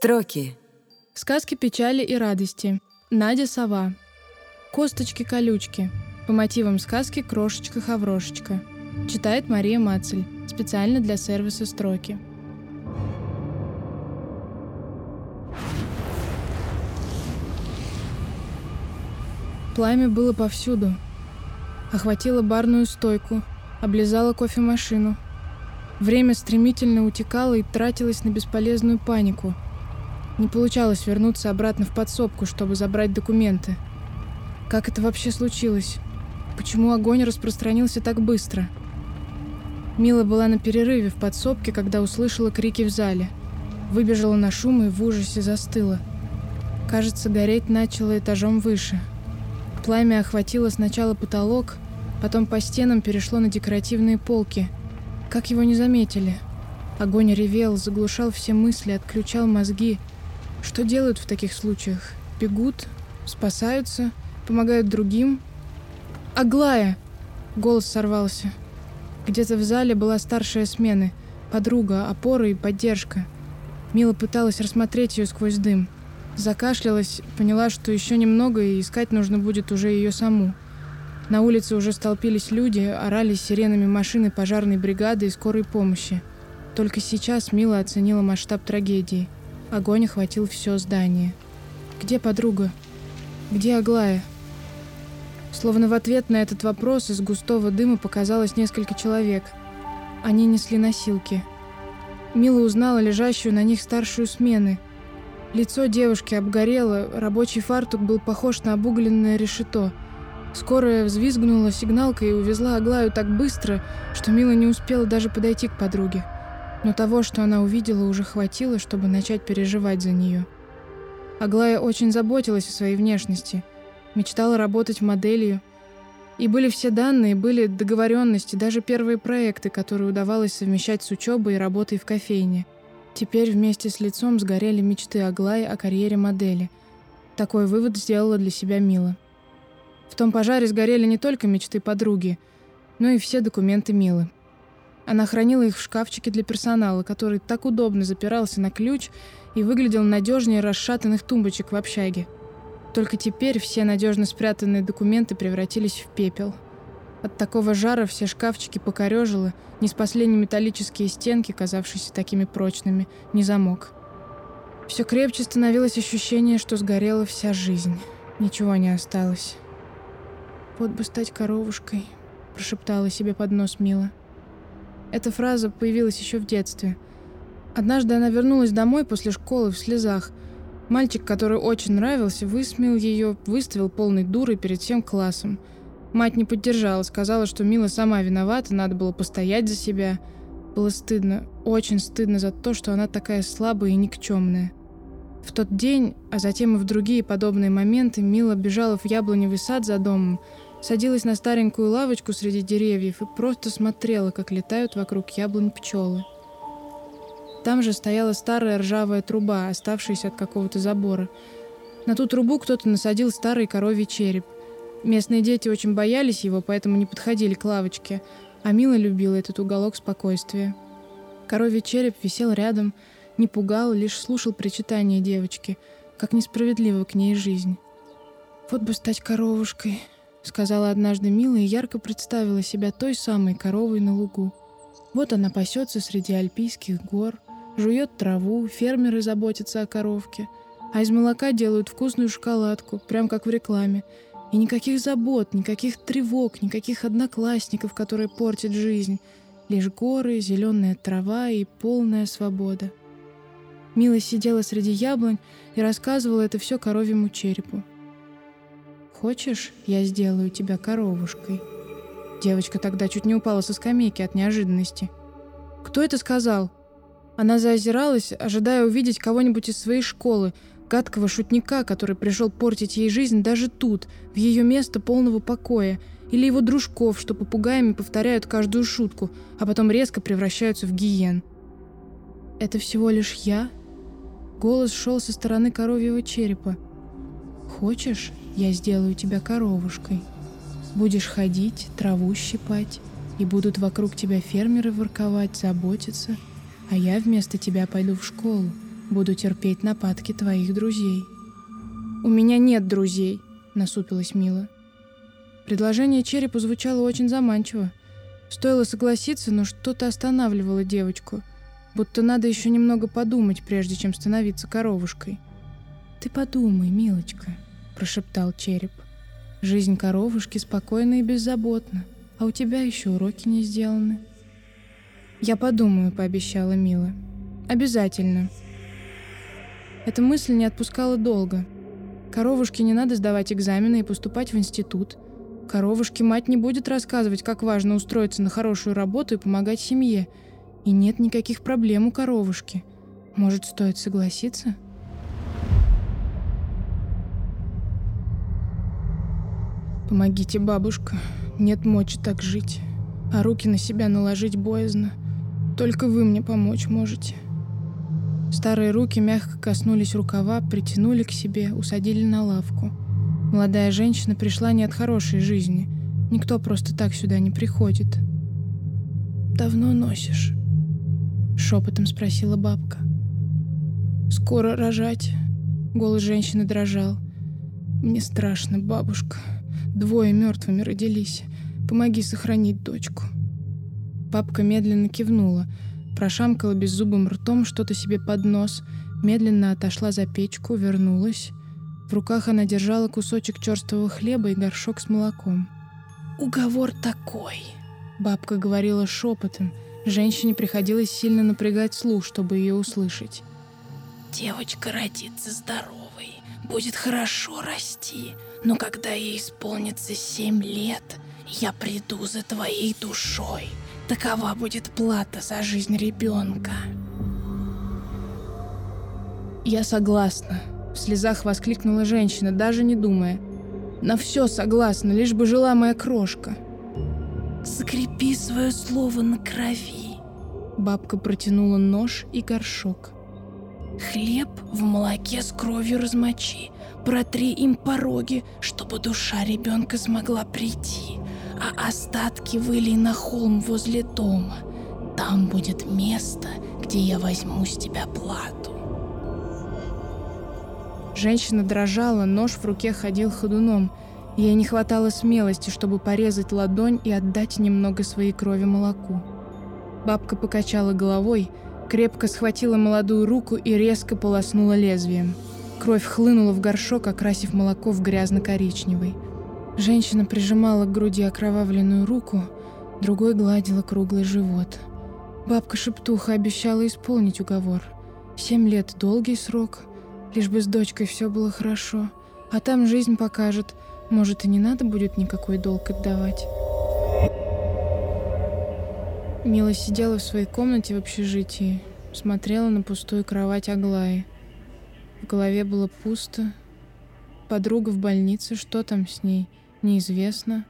Строки. Сказки печали и радости. Надя сова. Косточки-колючки. По мотивам сказки «Крошечка-хаврошечка». Читает Мария Мацель. Специально для сервиса «Строки». Пламя было повсюду. Охватило барную стойку, облизало кофемашину. Время стремительно утекало и тратилось на бесполезную панику – не получалось вернуться обратно в подсобку, чтобы забрать документы. Как это вообще случилось? Почему огонь распространился так быстро? Мила была на перерыве в подсобке, когда услышала крики в зале. Выбежала на шум и в ужасе застыла. Кажется, гореть начало этажом выше. Пламя охватило сначала потолок, потом по стенам перешло на декоративные полки. Как его не заметили? Огонь ревел, заглушал все мысли, отключал мозги — что делают в таких случаях? Бегут, спасаются, помогают другим. «Аглая!» — голос сорвался. Где-то в зале была старшая смены, подруга, опора и поддержка. Мила пыталась рассмотреть ее сквозь дым. Закашлялась, поняла, что еще немного, и искать нужно будет уже ее саму. На улице уже столпились люди, орали сиренами машины пожарной бригады и скорой помощи. Только сейчас Мила оценила масштаб трагедии — Огонь охватил все здание. «Где подруга? Где Аглая?» Словно в ответ на этот вопрос из густого дыма показалось несколько человек. Они несли носилки. Мила узнала лежащую на них старшую смены. Лицо девушки обгорело, рабочий фартук был похож на обугленное решето. Скорая взвизгнула сигналкой и увезла Аглаю так быстро, что Мила не успела даже подойти к подруге. Но того, что она увидела, уже хватило, чтобы начать переживать за нее. Аглая очень заботилась о своей внешности, мечтала работать моделью. И были все данные, были договоренности, даже первые проекты, которые удавалось совмещать с учебой и работой в кофейне. Теперь вместе с лицом сгорели мечты Аглаи о карьере модели. Такой вывод сделала для себя Мила. В том пожаре сгорели не только мечты подруги, но и все документы Милы. Она хранила их в шкафчике для персонала, который так удобно запирался на ключ и выглядел надежнее расшатанных тумбочек в общаге. Только теперь все надежно спрятанные документы превратились в пепел. От такого жара все шкафчики покорежило, не спасли ни металлические стенки, казавшиеся такими прочными, ни замок. Все крепче становилось ощущение, что сгорела вся жизнь. Ничего не осталось. «Вот бы стать коровушкой», — прошептала себе под нос Мила. Эта фраза появилась еще в детстве. Однажды она вернулась домой после школы в слезах. Мальчик, который очень нравился, высмеял ее, выставил полной дурой перед всем классом. Мать не поддержала, сказала, что Мила сама виновата, надо было постоять за себя. Было стыдно, очень стыдно за то, что она такая слабая и никчемная. В тот день, а затем и в другие подобные моменты, Мила бежала в яблоневый сад за домом, Садилась на старенькую лавочку среди деревьев и просто смотрела, как летают вокруг яблонь пчелы. Там же стояла старая ржавая труба, оставшаяся от какого-то забора. На ту трубу кто-то насадил старый коровий череп. Местные дети очень боялись его, поэтому не подходили к лавочке, а Мила любила этот уголок спокойствия. Коровий череп висел рядом, не пугал, лишь слушал причитания девочки, как несправедлива к ней жизнь. «Вот бы стать коровушкой», сказала однажды Мила и ярко представила себя той самой коровой на лугу. Вот она пасется среди альпийских гор, жует траву, фермеры заботятся о коровке, а из молока делают вкусную шоколадку, прям как в рекламе. И никаких забот, никаких тревог, никаких одноклассников, которые портят жизнь. Лишь горы, зеленая трава и полная свобода. Мила сидела среди яблонь и рассказывала это все коровьему черепу. «Хочешь, я сделаю тебя коровушкой?» Девочка тогда чуть не упала со скамейки от неожиданности. «Кто это сказал?» Она заозиралась, ожидая увидеть кого-нибудь из своей школы, гадкого шутника, который пришел портить ей жизнь даже тут, в ее место полного покоя, или его дружков, что попугаями повторяют каждую шутку, а потом резко превращаются в гиен. «Это всего лишь я?» Голос шел со стороны коровьего черепа. «Хочешь, я сделаю тебя коровушкой. Будешь ходить, траву щипать, и будут вокруг тебя фермеры ворковать, заботиться, а я вместо тебя пойду в школу, Буду терпеть нападки твоих друзей». «У меня нет друзей», — насупилась Мила. Предложение черепа звучало очень заманчиво. Стоило согласиться, но что-то останавливало девочку. Будто надо еще немного подумать, прежде чем становиться коровушкой. «Ты подумай, милочка», — прошептал череп. «Жизнь коровушки спокойна и беззаботна, а у тебя еще уроки не сделаны». «Я подумаю», — пообещала Мила. «Обязательно». Эта мысль не отпускала долго. Коровушке не надо сдавать экзамены и поступать в институт. Коровушке мать не будет рассказывать, как важно устроиться на хорошую работу и помогать семье. И нет никаких проблем у коровушки. Может, стоит согласиться?» «Помогите, бабушка. Нет мочи так жить. А руки на себя наложить боязно. Только вы мне помочь можете». Старые руки мягко коснулись рукава, притянули к себе, усадили на лавку. Молодая женщина пришла не от хорошей жизни. Никто просто так сюда не приходит. «Давно носишь?» — шепотом спросила бабка. «Скоро рожать?» — голос женщины дрожал. «Мне страшно, бабушка. Двое мертвыми родились. Помоги сохранить дочку». Папка медленно кивнула, прошамкала беззубым ртом что-то себе под нос, медленно отошла за печку, вернулась. В руках она держала кусочек черствого хлеба и горшок с молоком. «Уговор такой», — бабка говорила шепотом. Женщине приходилось сильно напрягать слух, чтобы ее услышать. «Девочка родится здоровой, будет хорошо расти, но когда ей исполнится семь лет, я приду за твоей душой. Такова будет плата за жизнь ребенка. Я согласна. В слезах воскликнула женщина, даже не думая. На все согласна, лишь бы жила моя крошка. Закрепи свое слово на крови. Бабка протянула нож и горшок. Хлеб в молоке с кровью размочи, Протри им пороги, чтобы душа ребенка смогла прийти, а остатки вылей на холм возле дома. Там будет место, где я возьму с тебя плату. Женщина дрожала, нож в руке ходил ходуном. Ей не хватало смелости, чтобы порезать ладонь и отдать немного своей крови молоку. Бабка покачала головой, крепко схватила молодую руку и резко полоснула лезвием – Кровь хлынула в горшок, окрасив молоко в грязно-коричневый. Женщина прижимала к груди окровавленную руку, другой гладила круглый живот. Бабка-шептуха обещала исполнить уговор. Семь лет — долгий срок, лишь бы с дочкой все было хорошо. А там жизнь покажет, может, и не надо будет никакой долг отдавать. Мила сидела в своей комнате в общежитии, смотрела на пустую кровать Аглаи — в голове было пусто. Подруга в больнице, что там с ней, неизвестно.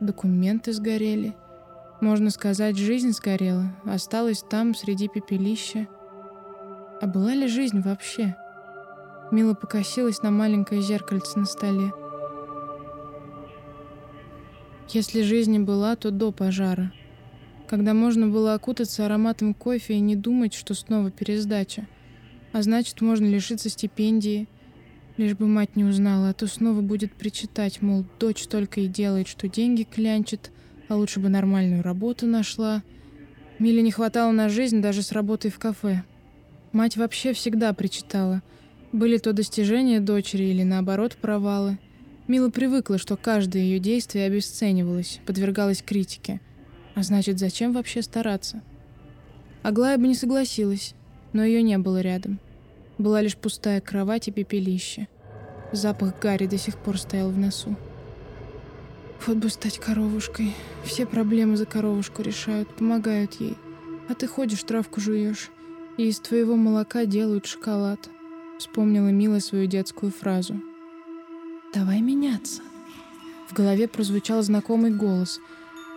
Документы сгорели. Можно сказать, жизнь сгорела, осталась там, среди пепелища. А была ли жизнь вообще? Мила покосилась на маленькое зеркальце на столе. Если жизнь и была, то до пожара. Когда можно было окутаться ароматом кофе и не думать, что снова пересдача — а значит, можно лишиться стипендии. Лишь бы мать не узнала, а то снова будет причитать, мол, дочь только и делает, что деньги клянчит, а лучше бы нормальную работу нашла. Миле не хватало на жизнь даже с работой в кафе. Мать вообще всегда причитала. Были то достижения дочери или, наоборот, провалы. Мила привыкла, что каждое ее действие обесценивалось, подвергалось критике. А значит, зачем вообще стараться? Аглая бы не согласилась, но ее не было рядом. Была лишь пустая кровать и пепелище. Запах гари до сих пор стоял в носу. Вот бы стать коровушкой. Все проблемы за коровушку решают, помогают ей. А ты ходишь, травку жуешь, и из твоего молока делают шоколад. Вспомнила Мила свою детскую фразу. «Давай меняться». В голове прозвучал знакомый голос.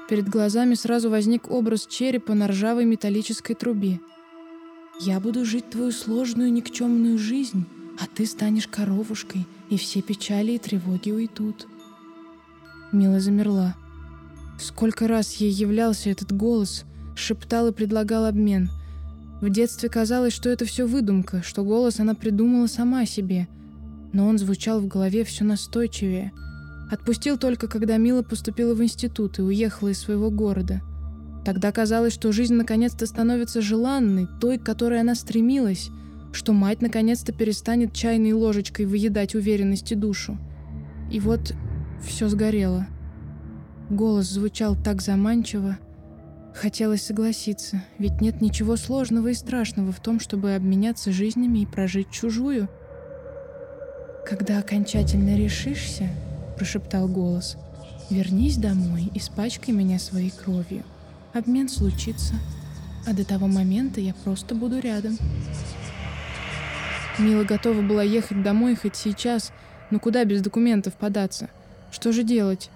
Перед глазами сразу возник образ черепа на ржавой металлической трубе — я буду жить твою сложную никчемную жизнь, а ты станешь коровушкой, и все печали и тревоги уйдут. Мила замерла. Сколько раз ей являлся этот голос, шептал и предлагал обмен. В детстве казалось, что это все выдумка, что голос она придумала сама себе. Но он звучал в голове все настойчивее. Отпустил только, когда Мила поступила в институт и уехала из своего города. Тогда казалось, что жизнь наконец-то становится желанной, той, к которой она стремилась, что мать наконец-то перестанет чайной ложечкой выедать уверенность и душу. И вот все сгорело. Голос звучал так заманчиво, Хотелось согласиться, ведь нет ничего сложного и страшного в том, чтобы обменяться жизнями и прожить чужую. «Когда окончательно решишься», — прошептал голос, — «вернись домой, и испачкай меня своей кровью. Обмен случится, а до того момента я просто буду рядом». Мила готова была ехать домой хоть сейчас, но куда без документов податься? Что же делать?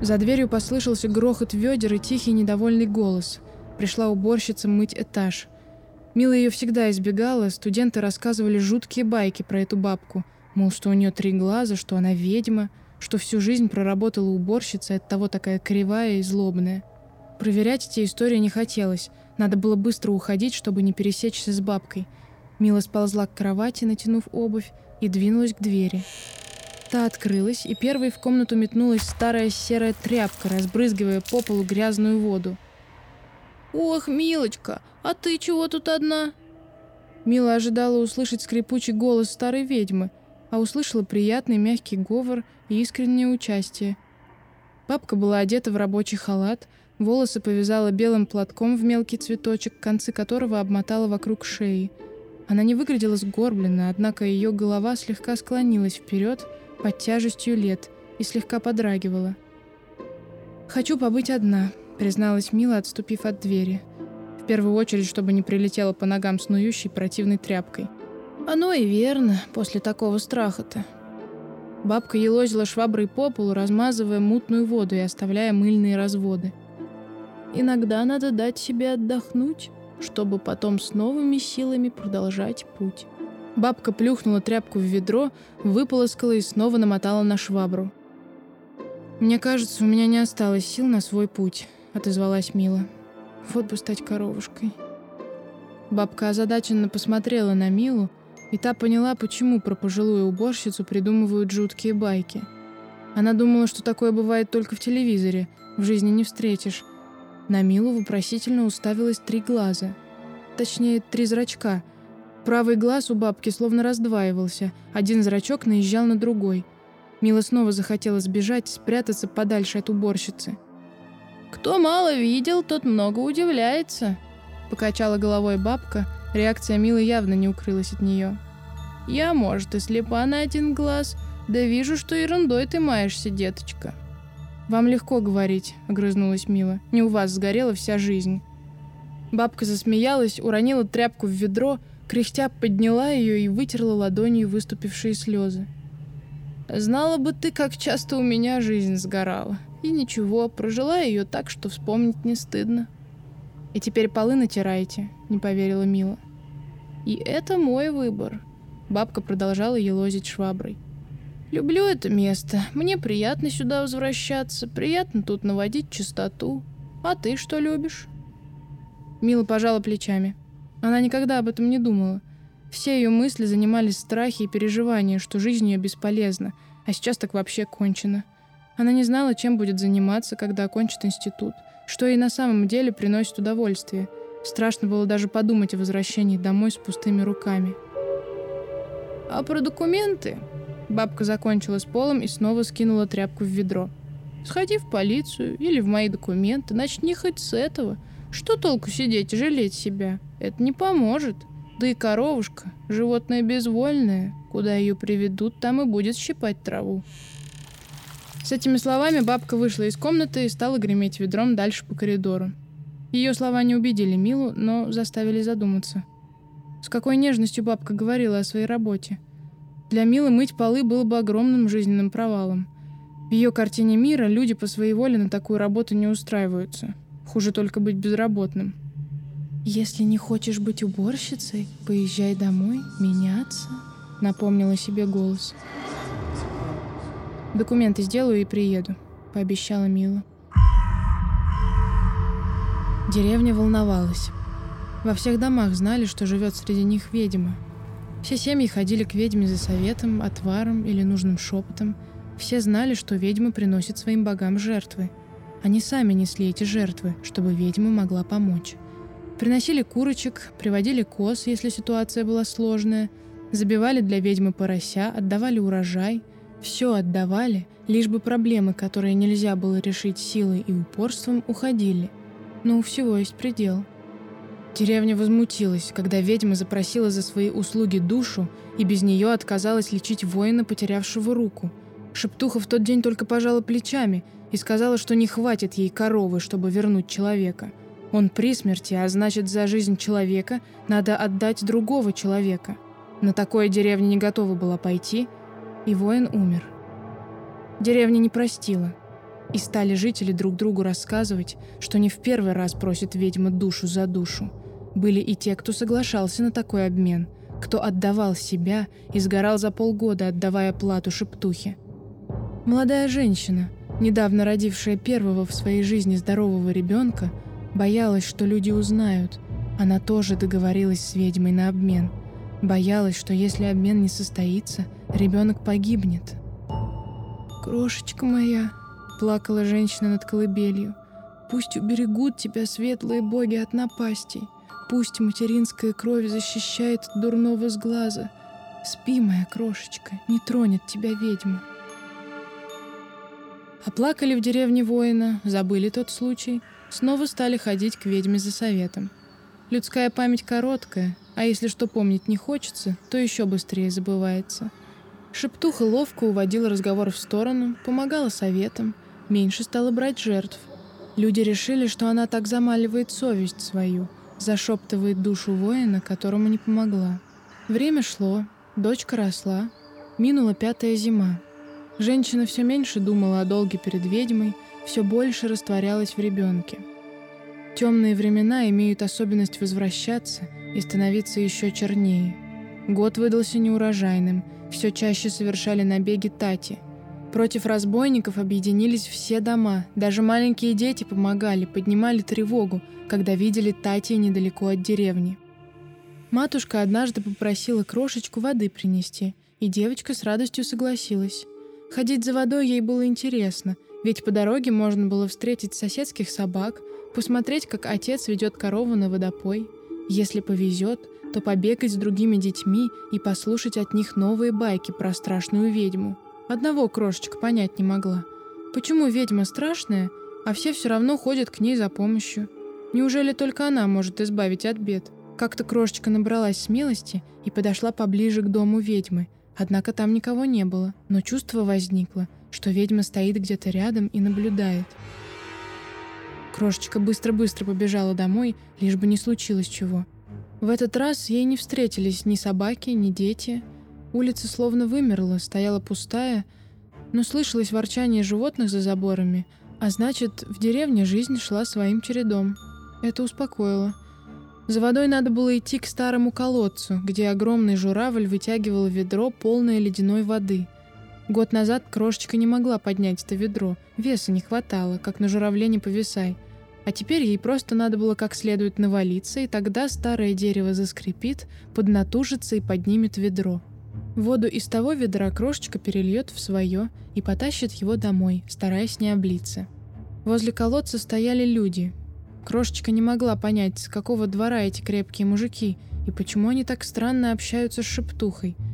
За дверью послышался грохот ведер и тихий недовольный голос. Пришла уборщица мыть этаж. Мила ее всегда избегала, студенты рассказывали жуткие байки про эту бабку. Мол, что у нее три глаза, что она ведьма, что всю жизнь проработала уборщица, от того такая кривая и злобная. Проверять эти истории не хотелось. Надо было быстро уходить, чтобы не пересечься с бабкой. Мила сползла к кровати, натянув обувь, и двинулась к двери. Та открылась, и первой в комнату метнулась старая серая тряпка, разбрызгивая по полу грязную воду. «Ох, Милочка, а ты чего тут одна?» Мила ожидала услышать скрипучий голос старой ведьмы, а услышала приятный мягкий говор и искреннее участие. Бабка была одета в рабочий халат, волосы повязала белым платком в мелкий цветочек, концы которого обмотала вокруг шеи. Она не выглядела сгорбленно, однако ее голова слегка склонилась вперед, под тяжестью лет и слегка подрагивала. «Хочу побыть одна», — призналась Мила, отступив от двери. В первую очередь, чтобы не прилетела по ногам снующей противной тряпкой. «Оно и верно, после такого страха-то». Бабка елозила шваброй по полу, размазывая мутную воду и оставляя мыльные разводы. «Иногда надо дать себе отдохнуть, чтобы потом с новыми силами продолжать путь». Бабка плюхнула тряпку в ведро, выполоскала и снова намотала на швабру. «Мне кажется, у меня не осталось сил на свой путь», — отозвалась Мила. «Вот бы стать коровушкой». Бабка озадаченно посмотрела на Милу, и та поняла, почему про пожилую уборщицу придумывают жуткие байки. Она думала, что такое бывает только в телевизоре, в жизни не встретишь. На Милу вопросительно уставилось три глаза. Точнее, три зрачка — Правый глаз у бабки словно раздваивался, один зрачок наезжал на другой. Мила снова захотела сбежать, спрятаться подальше от уборщицы. «Кто мало видел, тот много удивляется», — покачала головой бабка, реакция Милы явно не укрылась от нее. «Я, может, и слепа на один глаз, да вижу, что ерундой ты маешься, деточка». «Вам легко говорить», — огрызнулась Мила. «Не у вас сгорела вся жизнь». Бабка засмеялась, уронила тряпку в ведро, Кряхтя подняла ее и вытерла ладонью выступившие слезы. «Знала бы ты, как часто у меня жизнь сгорала. И ничего, прожила ее так, что вспомнить не стыдно». «И теперь полы натираете», — не поверила Мила. «И это мой выбор», — бабка продолжала елозить шваброй. «Люблю это место. Мне приятно сюда возвращаться, приятно тут наводить чистоту. А ты что любишь?» Мила пожала плечами. Она никогда об этом не думала. Все ее мысли занимались страхи и переживания, что жизнь ее бесполезна, а сейчас так вообще кончено. Она не знала, чем будет заниматься, когда окончит институт, что ей на самом деле приносит удовольствие. Страшно было даже подумать о возвращении домой с пустыми руками. «А про документы?» Бабка закончила с полом и снова скинула тряпку в ведро. «Сходи в полицию или в мои документы, начни хоть с этого. Что толку сидеть и жалеть себя?» Это не поможет. Да и коровушка, животное безвольное, куда ее приведут, там и будет щипать траву. С этими словами бабка вышла из комнаты и стала греметь ведром дальше по коридору. Ее слова не убедили Милу, но заставили задуматься. С какой нежностью бабка говорила о своей работе. Для Милы мыть полы было бы огромным жизненным провалом. В ее картине мира люди по своей воле на такую работу не устраиваются. Хуже только быть безработным. «Если не хочешь быть уборщицей, поезжай домой, меняться», — напомнила себе голос. «Документы сделаю и приеду», — пообещала Мила. Деревня волновалась. Во всех домах знали, что живет среди них ведьма. Все семьи ходили к ведьме за советом, отваром или нужным шепотом. Все знали, что ведьма приносит своим богам жертвы. Они сами несли эти жертвы, чтобы ведьма могла помочь. Приносили курочек, приводили коз, если ситуация была сложная, забивали для ведьмы порося, отдавали урожай. Все отдавали, лишь бы проблемы, которые нельзя было решить силой и упорством, уходили. Но у всего есть предел. Деревня возмутилась, когда ведьма запросила за свои услуги душу и без нее отказалась лечить воина, потерявшего руку. Шептуха в тот день только пожала плечами и сказала, что не хватит ей коровы, чтобы вернуть человека – он при смерти, а значит, за жизнь человека надо отдать другого человека. На такое деревня не готова была пойти, и воин умер. Деревня не простила, и стали жители друг другу рассказывать, что не в первый раз просит ведьма душу за душу. Были и те, кто соглашался на такой обмен, кто отдавал себя и сгорал за полгода, отдавая плату шептухе. Молодая женщина, недавно родившая первого в своей жизни здорового ребенка, Боялась, что люди узнают. Она тоже договорилась с ведьмой на обмен. Боялась, что если обмен не состоится, ребенок погибнет. «Крошечка моя», — плакала женщина над колыбелью, «пусть уберегут тебя светлые боги от напастей. Пусть материнская кровь защищает от дурного сглаза. Спи, моя крошечка, не тронет тебя ведьма». Оплакали в деревне воина, забыли тот случай — снова стали ходить к ведьме за советом. Людская память короткая, а если что помнить не хочется, то еще быстрее забывается. Шептуха ловко уводила разговор в сторону, помогала советам, меньше стала брать жертв. Люди решили, что она так замаливает совесть свою, зашептывает душу воина, которому не помогла. Время шло, дочка росла, минула пятая зима. Женщина все меньше думала о долге перед ведьмой, все больше растворялась в ребенке. Темные времена имеют особенность возвращаться и становиться еще чернее. Год выдался неурожайным, все чаще совершали набеги Тати. Против разбойников объединились все дома, даже маленькие дети помогали, поднимали тревогу, когда видели Тати недалеко от деревни. Матушка однажды попросила крошечку воды принести, и девочка с радостью согласилась. Ходить за водой ей было интересно — ведь по дороге можно было встретить соседских собак, посмотреть, как отец ведет корову на водопой. Если повезет, то побегать с другими детьми и послушать от них новые байки про страшную ведьму. Одного крошечка понять не могла. Почему ведьма страшная, а все все равно ходят к ней за помощью? Неужели только она может избавить от бед? Как-то крошечка набралась смелости и подошла поближе к дому ведьмы. Однако там никого не было, но чувство возникло – что ведьма стоит где-то рядом и наблюдает. Крошечка быстро-быстро побежала домой, лишь бы не случилось чего. В этот раз ей не встретились ни собаки, ни дети. Улица словно вымерла, стояла пустая, но слышалось ворчание животных за заборами, а значит, в деревне жизнь шла своим чередом. Это успокоило. За водой надо было идти к старому колодцу, где огромный журавль вытягивал ведро, полное ледяной воды — Год назад крошечка не могла поднять это ведро, веса не хватало, как на журавле не повисай. А теперь ей просто надо было как следует навалиться, и тогда старое дерево заскрипит, поднатужится и поднимет ведро. Воду из того ведра крошечка перельет в свое и потащит его домой, стараясь не облиться. Возле колодца стояли люди. Крошечка не могла понять, с какого двора эти крепкие мужики, и почему они так странно общаются с шептухой –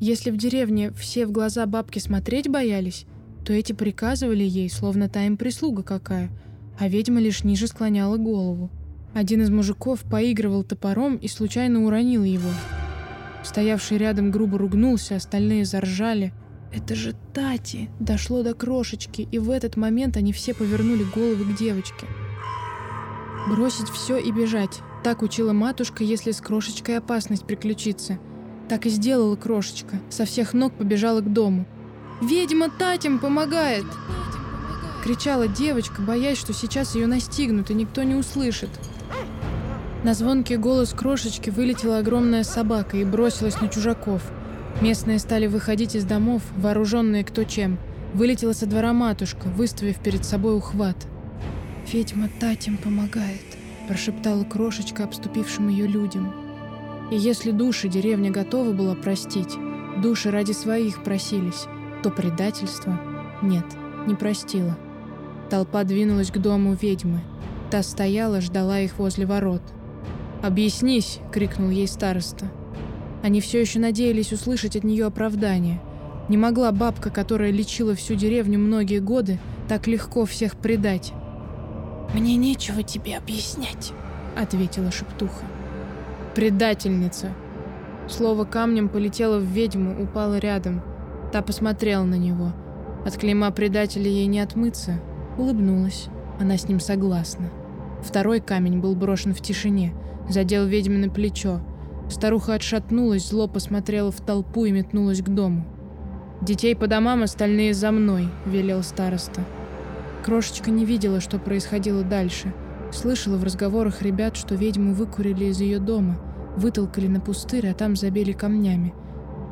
если в деревне все в глаза бабки смотреть боялись, то эти приказывали ей, словно та им прислуга какая, а ведьма лишь ниже склоняла голову. Один из мужиков поигрывал топором и случайно уронил его. Стоявший рядом грубо ругнулся, остальные заржали. «Это же Тати!» Дошло до крошечки, и в этот момент они все повернули головы к девочке. Бросить все и бежать. Так учила матушка, если с крошечкой опасность приключится – так и сделала крошечка. Со всех ног побежала к дому. «Ведьма Татям помогает!» Кричала девочка, боясь, что сейчас ее настигнут и никто не услышит. На звонкий голос крошечки вылетела огромная собака и бросилась на чужаков. Местные стали выходить из домов, вооруженные кто чем. Вылетела со двора матушка, выставив перед собой ухват. «Ведьма Татям помогает», прошептала крошечка обступившим ее людям. И если души деревня готова была простить, души ради своих просились, то предательство нет, не простила. Толпа двинулась к дому ведьмы. Та стояла, ждала их возле ворот. «Объяснись!» — крикнул ей староста. Они все еще надеялись услышать от нее оправдание. Не могла бабка, которая лечила всю деревню многие годы, так легко всех предать. «Мне нечего тебе объяснять», — ответила шептуха. «Предательница!» Слово камнем полетело в ведьму, упало рядом. Та посмотрела на него. От клейма предателя ей не отмыться. Улыбнулась. Она с ним согласна. Второй камень был брошен в тишине, задел ведьмино плечо. Старуха отшатнулась, зло посмотрела в толпу и метнулась к дому. «Детей по домам, остальные за мной», — велел староста. Крошечка не видела, что происходило дальше. Слышала в разговорах ребят, что ведьму выкурили из ее дома, вытолкали на пустырь, а там забили камнями.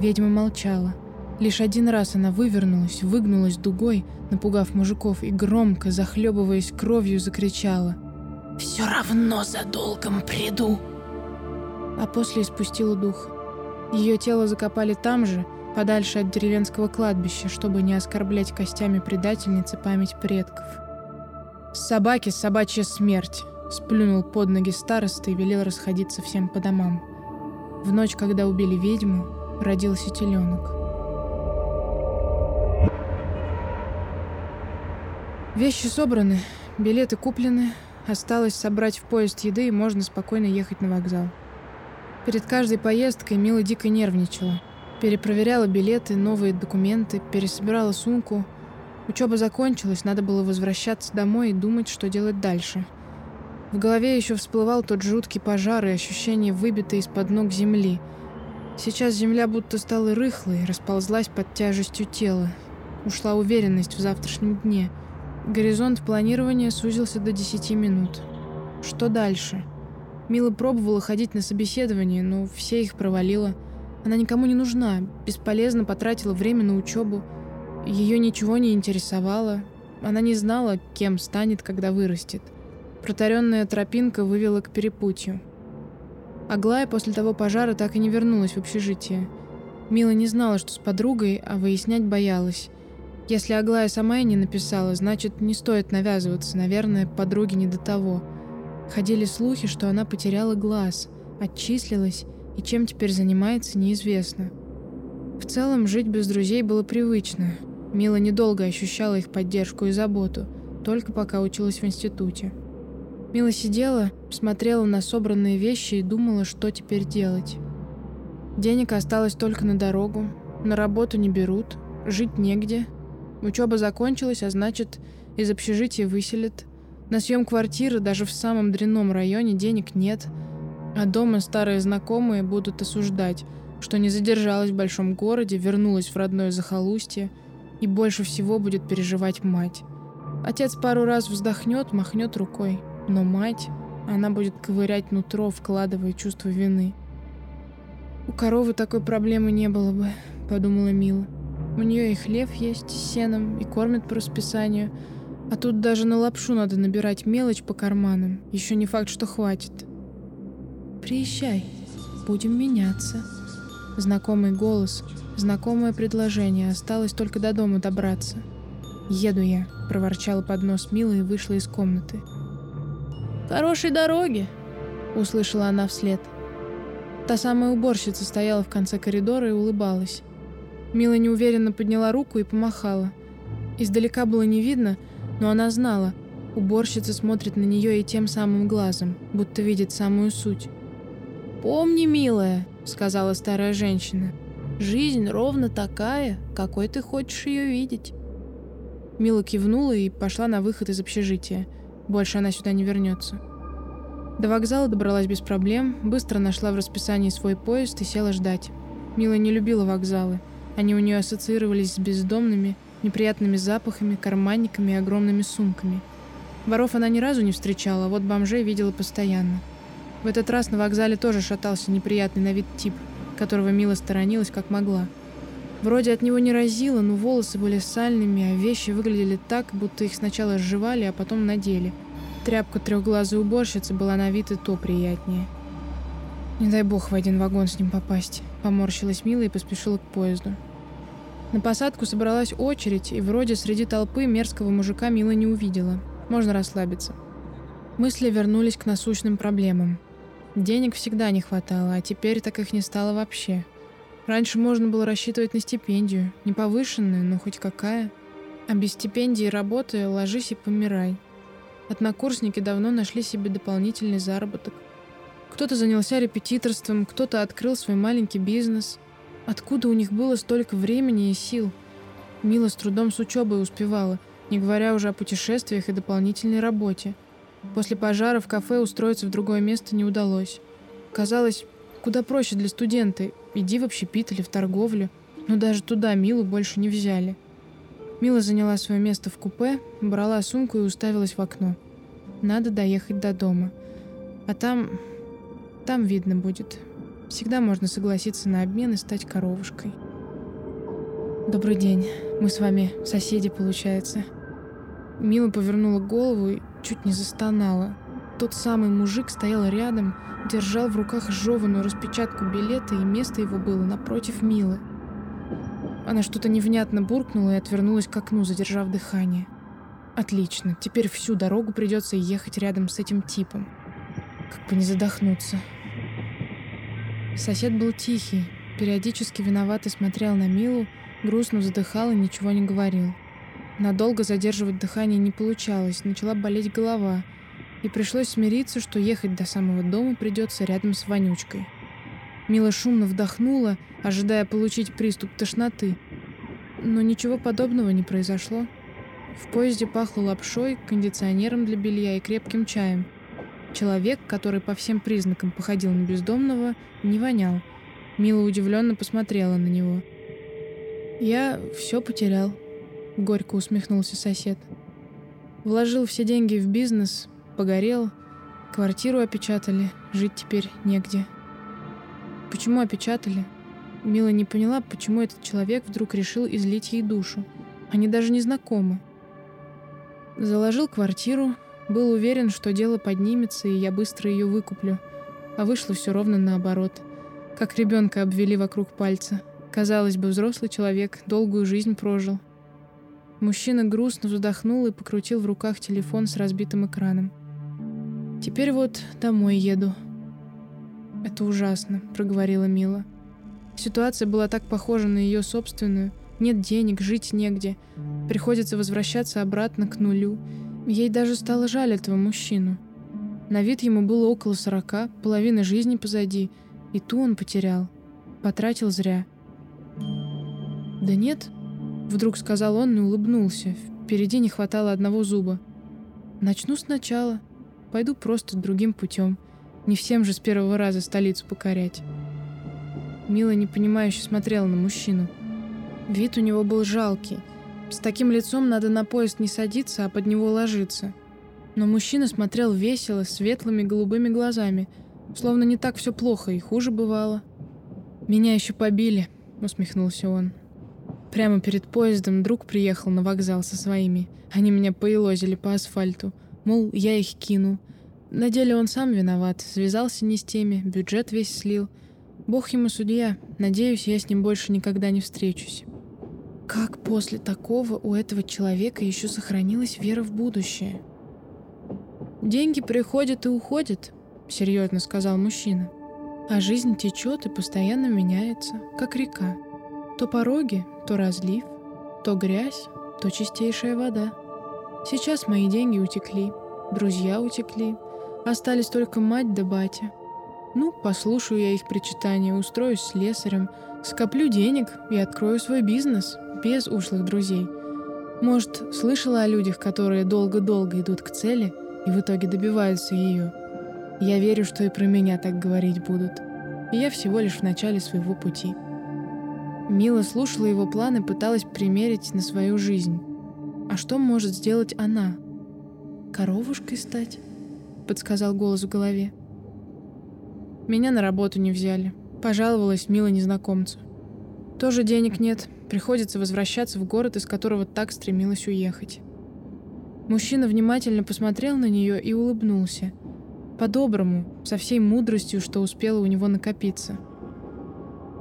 Ведьма молчала. Лишь один раз она вывернулась, выгнулась дугой, напугав мужиков, и громко, захлебываясь кровью, закричала. «Все равно за долгом приду!» А после испустила дух. Ее тело закопали там же, подальше от деревенского кладбища, чтобы не оскорблять костями предательницы память предков. «Собаки, собачья смерть!» Сплюнул под ноги староста и велел расходиться всем по домам. В ночь, когда убили ведьму, родился теленок. Вещи собраны, билеты куплены, осталось собрать в поезд еды и можно спокойно ехать на вокзал. Перед каждой поездкой Мила дико нервничала. Перепроверяла билеты, новые документы, пересобирала сумку. Учеба закончилась, надо было возвращаться домой и думать, что делать дальше. В голове еще всплывал тот жуткий пожар и ощущение выбитой из-под ног земли. Сейчас земля будто стала рыхлой, расползлась под тяжестью тела. Ушла уверенность в завтрашнем дне. Горизонт планирования сузился до 10 минут. Что дальше? Мила пробовала ходить на собеседование, но все их провалила – она никому не нужна, бесполезно потратила время на учебу. Ее ничего не интересовало. Она не знала, кем станет, когда вырастет. Протаренная тропинка вывела к перепутью. Аглая после того пожара так и не вернулась в общежитие. Мила не знала, что с подругой, а выяснять боялась. Если Аглая сама и не написала, значит, не стоит навязываться, наверное, подруге не до того. Ходили слухи, что она потеряла глаз, отчислилась и чем теперь занимается, неизвестно. В целом, жить без друзей было привычно. Мила недолго ощущала их поддержку и заботу, только пока училась в институте. Мила сидела, смотрела на собранные вещи и думала, что теперь делать. Денег осталось только на дорогу, на работу не берут, жить негде. Учеба закончилась, а значит, из общежития выселят. На съем квартиры даже в самом дрянном районе денег нет – а дома старые знакомые будут осуждать, что не задержалась в большом городе, вернулась в родное захолустье, и больше всего будет переживать мать. Отец пару раз вздохнет, махнет рукой, но мать, она будет ковырять нутро, вкладывая чувство вины. «У коровы такой проблемы не было бы», — подумала Мила. «У нее и хлеб есть с сеном, и кормят по расписанию, а тут даже на лапшу надо набирать мелочь по карманам, еще не факт, что хватит». «Приезжай, будем меняться». Знакомый голос, знакомое предложение, осталось только до дома добраться. «Еду я», — проворчала под нос Мила и вышла из комнаты. «Хорошей дороги!» — услышала она вслед. Та самая уборщица стояла в конце коридора и улыбалась. Мила неуверенно подняла руку и помахала. Издалека было не видно, но она знала. Уборщица смотрит на нее и тем самым глазом, будто видит самую суть. «Помни, милая», — сказала старая женщина, — «жизнь ровно такая, какой ты хочешь ее видеть». Мила кивнула и пошла на выход из общежития. Больше она сюда не вернется. До вокзала добралась без проблем, быстро нашла в расписании свой поезд и села ждать. Мила не любила вокзалы. Они у нее ассоциировались с бездомными, неприятными запахами, карманниками и огромными сумками. Воров она ни разу не встречала, а вот бомжей видела постоянно. В этот раз на вокзале тоже шатался неприятный на вид тип, которого Мила сторонилась как могла. Вроде от него не разило, но волосы были сальными, а вещи выглядели так, будто их сначала сживали, а потом надели. Тряпка трехглазой уборщицы была на вид и то приятнее. Не дай бог в один вагон с ним попасть. Поморщилась Мила и поспешила к поезду. На посадку собралась очередь, и вроде среди толпы мерзкого мужика Мила не увидела. Можно расслабиться. Мысли вернулись к насущным проблемам. Денег всегда не хватало, а теперь так их не стало вообще. Раньше можно было рассчитывать на стипендию. Не повышенную, но хоть какая. А без стипендии и работы ложись и помирай. Однокурсники давно нашли себе дополнительный заработок. Кто-то занялся репетиторством, кто-то открыл свой маленький бизнес. Откуда у них было столько времени и сил? Мила с трудом с учебой успевала, не говоря уже о путешествиях и дополнительной работе. После пожара в кафе устроиться в другое место не удалось. Казалось, куда проще для студента. Иди в общепит или в торговлю. Но даже туда Милу больше не взяли. Мила заняла свое место в купе, брала сумку и уставилась в окно. Надо доехать до дома. А там... там видно будет. Всегда можно согласиться на обмен и стать коровушкой. «Добрый день. Мы с вами соседи, получается». Мила повернула голову и чуть не застонала. Тот самый мужик стоял рядом, держал в руках жеванную распечатку билета, и место его было напротив Милы. Она что-то невнятно буркнула и отвернулась к окну, задержав дыхание. Отлично, теперь всю дорогу придется ехать рядом с этим типом. Как бы не задохнуться. Сосед был тихий, периодически виновато смотрел на Милу, грустно вздыхал и ничего не говорил. Надолго задерживать дыхание не получалось, начала болеть голова, и пришлось смириться, что ехать до самого дома придется рядом с Вонючкой. Мила шумно вдохнула, ожидая получить приступ тошноты. Но ничего подобного не произошло. В поезде пахло лапшой, кондиционером для белья и крепким чаем. Человек, который по всем признакам походил на бездомного, не вонял. Мила удивленно посмотрела на него. «Я все потерял», — горько усмехнулся сосед. «Вложил все деньги в бизнес, погорел, квартиру опечатали, жить теперь негде». Почему опечатали? Мила не поняла, почему этот человек вдруг решил излить ей душу. Они даже не знакомы. Заложил квартиру, был уверен, что дело поднимется, и я быстро ее выкуплю. А вышло все ровно наоборот. Как ребенка обвели вокруг пальца. Казалось бы, взрослый человек долгую жизнь прожил. Мужчина грустно вздохнул и покрутил в руках телефон с разбитым экраном. «Теперь вот домой еду», «Это ужасно», — проговорила Мила. Ситуация была так похожа на ее собственную. Нет денег, жить негде. Приходится возвращаться обратно к нулю. Ей даже стало жаль этого мужчину. На вид ему было около сорока, половина жизни позади. И ту он потерял. Потратил зря. «Да нет», — вдруг сказал он и улыбнулся. Впереди не хватало одного зуба. «Начну сначала. Пойду просто другим путем. Не всем же с первого раза столицу покорять. Мила непонимающе смотрела на мужчину. Вид у него был жалкий. С таким лицом надо на поезд не садиться, а под него ложиться. Но мужчина смотрел весело, светлыми голубыми глазами, словно не так все плохо и хуже бывало. «Меня еще побили», — усмехнулся он. Прямо перед поездом друг приехал на вокзал со своими. Они меня поелозили по асфальту. Мол, я их кинул. На деле он сам виноват, связался не с теми, бюджет весь слил. Бог ему судья, надеюсь, я с ним больше никогда не встречусь. Как после такого у этого человека еще сохранилась вера в будущее? «Деньги приходят и уходят», — серьезно сказал мужчина. «А жизнь течет и постоянно меняется, как река. То пороги, то разлив, то грязь, то чистейшая вода. Сейчас мои деньги утекли, друзья утекли, Остались только мать да батя. Ну, послушаю я их причитания, устроюсь слесарем, скоплю денег и открою свой бизнес без ушлых друзей. Может, слышала о людях, которые долго-долго идут к цели и в итоге добиваются ее. Я верю, что и про меня так говорить будут. И я всего лишь в начале своего пути. Мила слушала его планы, пыталась примерить на свою жизнь. А что может сделать она? Коровушкой стать? подсказал голос в голове. Меня на работу не взяли. Пожаловалась мило незнакомцу. Тоже денег нет, приходится возвращаться в город, из которого так стремилась уехать. Мужчина внимательно посмотрел на нее и улыбнулся. По-доброму, со всей мудростью, что успела у него накопиться.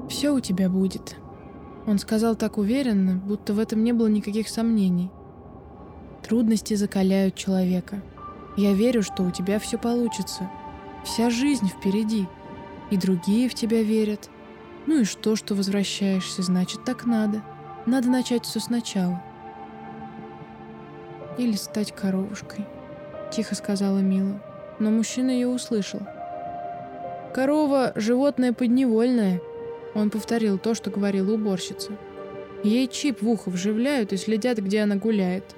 «Все у тебя будет», он сказал так уверенно, будто в этом не было никаких сомнений. Трудности закаляют человека. Я верю, что у тебя все получится. Вся жизнь впереди. И другие в тебя верят. Ну и что, что возвращаешься, значит, так надо. Надо начать все сначала. Или стать коровушкой, тихо сказала Мила. Но мужчина ее услышал. Корова — животное подневольное, он повторил то, что говорила уборщица. Ей чип в ухо вживляют и следят, где она гуляет.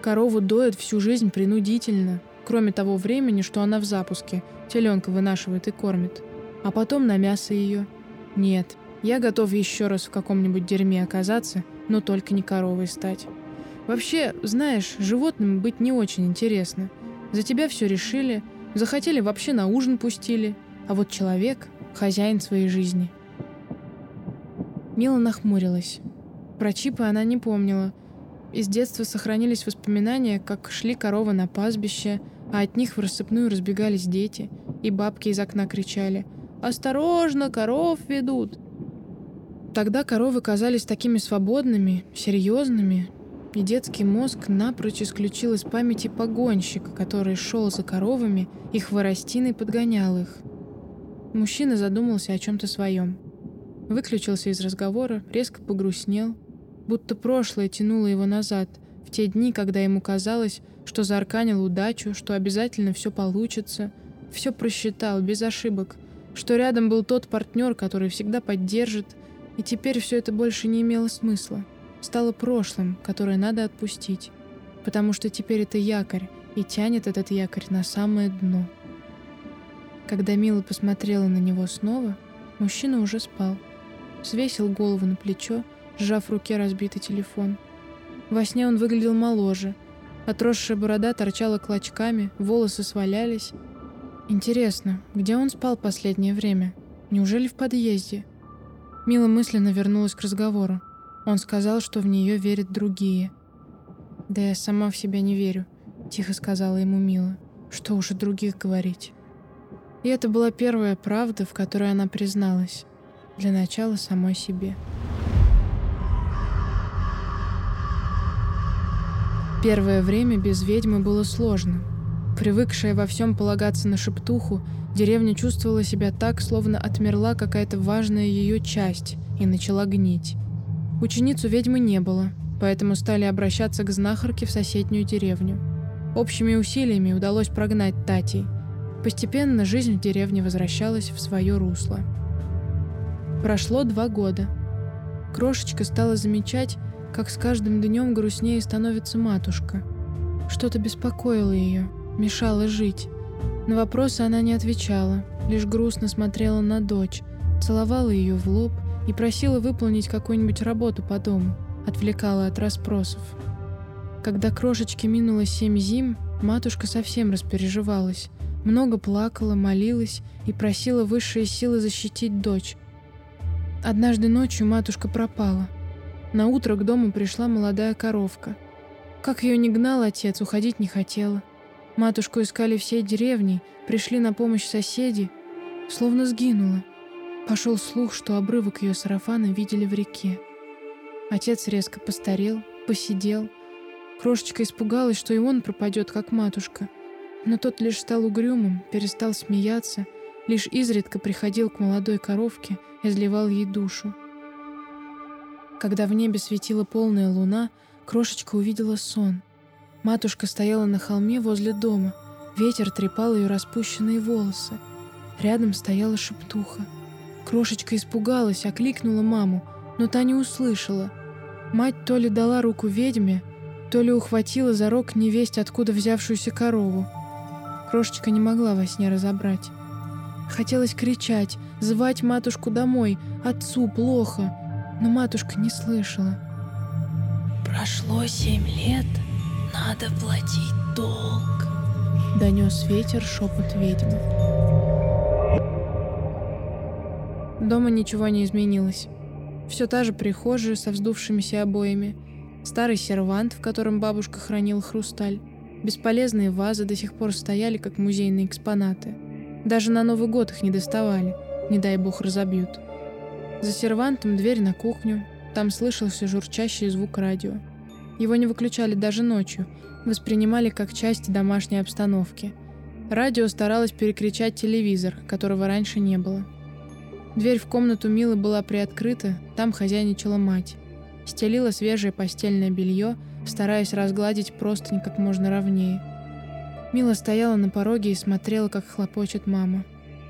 Корову доят всю жизнь принудительно, кроме того времени, что она в запуске, теленка вынашивает и кормит. А потом на мясо ее. Нет, я готов еще раз в каком-нибудь дерьме оказаться, но только не коровой стать. Вообще, знаешь, животным быть не очень интересно. За тебя все решили, захотели вообще на ужин пустили, а вот человек — хозяин своей жизни — Мила нахмурилась. Про чипы она не помнила. Из детства сохранились воспоминания, как шли коровы на пастбище, а от них в рассыпную разбегались дети, и бабки из окна кричали «Осторожно, коров ведут!». Тогда коровы казались такими свободными, серьезными, и детский мозг напрочь исключил из памяти погонщика, который шел за коровами и хворостиной подгонял их. Мужчина задумался о чем-то своем. Выключился из разговора, резко погрустнел, будто прошлое тянуло его назад, в те дни, когда ему казалось, что заарканил удачу, что обязательно все получится, все просчитал, без ошибок, что рядом был тот партнер, который всегда поддержит, и теперь все это больше не имело смысла. Стало прошлым, которое надо отпустить, потому что теперь это якорь, и тянет этот якорь на самое дно. Когда Мила посмотрела на него снова, мужчина уже спал свесил голову на плечо, сжав в руке разбитый телефон. Во сне он выглядел моложе. Отросшая борода торчала клочками, волосы свалялись. Интересно, где он спал последнее время? Неужели в подъезде? Мила мысленно вернулась к разговору. Он сказал, что в нее верят другие. «Да я сама в себя не верю», — тихо сказала ему Мила. «Что уж о других говорить». И это была первая правда, в которой она призналась. Для начала самой себе. Первое время без ведьмы было сложно. Привыкшая во всем полагаться на шептуху, деревня чувствовала себя так, словно отмерла какая-то важная ее часть и начала гнить. Ученицу ведьмы не было, поэтому стали обращаться к знахарке в соседнюю деревню. Общими усилиями удалось прогнать Татей. Постепенно жизнь в деревне возвращалась в свое русло. Прошло два года. Крошечка стала замечать, как с каждым днем грустнее становится матушка. Что-то беспокоило ее, мешало жить. На вопросы она не отвечала, лишь грустно смотрела на дочь, целовала ее в лоб и просила выполнить какую-нибудь работу по дому, отвлекала от расспросов. Когда крошечке минуло семь зим, матушка совсем распереживалась, много плакала, молилась и просила высшие силы защитить дочь, Однажды ночью матушка пропала. На утро к дому пришла молодая коровка. Как ее не гнал отец, уходить не хотела. Матушку искали всей деревней, пришли на помощь соседи. Словно сгинула. Пошел слух, что обрывок ее сарафана видели в реке. Отец резко постарел, посидел. Крошечка испугалась, что и он пропадет, как матушка. Но тот лишь стал угрюмым, перестал смеяться — лишь изредка приходил к молодой коровке, изливал ей душу. Когда в небе светила полная луна, крошечка увидела сон. Матушка стояла на холме возле дома, ветер трепал ее распущенные волосы. Рядом стояла шептуха. Крошечка испугалась, окликнула маму, но та не услышала. Мать то ли дала руку ведьме, то ли ухватила за рог невесть, откуда взявшуюся корову. Крошечка не могла во сне разобрать. Хотелось кричать, звать матушку домой, отцу плохо, но матушка не слышала. «Прошло семь лет, надо платить долг», — донес ветер шепот ведьмы. Дома ничего не изменилось. Все та же прихожая со вздувшимися обоями, старый сервант, в котором бабушка хранила хрусталь, Бесполезные вазы до сих пор стояли, как музейные экспонаты. Даже на Новый год их не доставали, не дай бог разобьют. За сервантом дверь на кухню, там слышался журчащий звук радио. Его не выключали даже ночью, воспринимали как часть домашней обстановки. Радио старалось перекричать телевизор, которого раньше не было. Дверь в комнату Милы была приоткрыта, там хозяйничала мать. Стелила свежее постельное белье, стараясь разгладить простынь как можно ровнее. Мила стояла на пороге и смотрела, как хлопочет мама.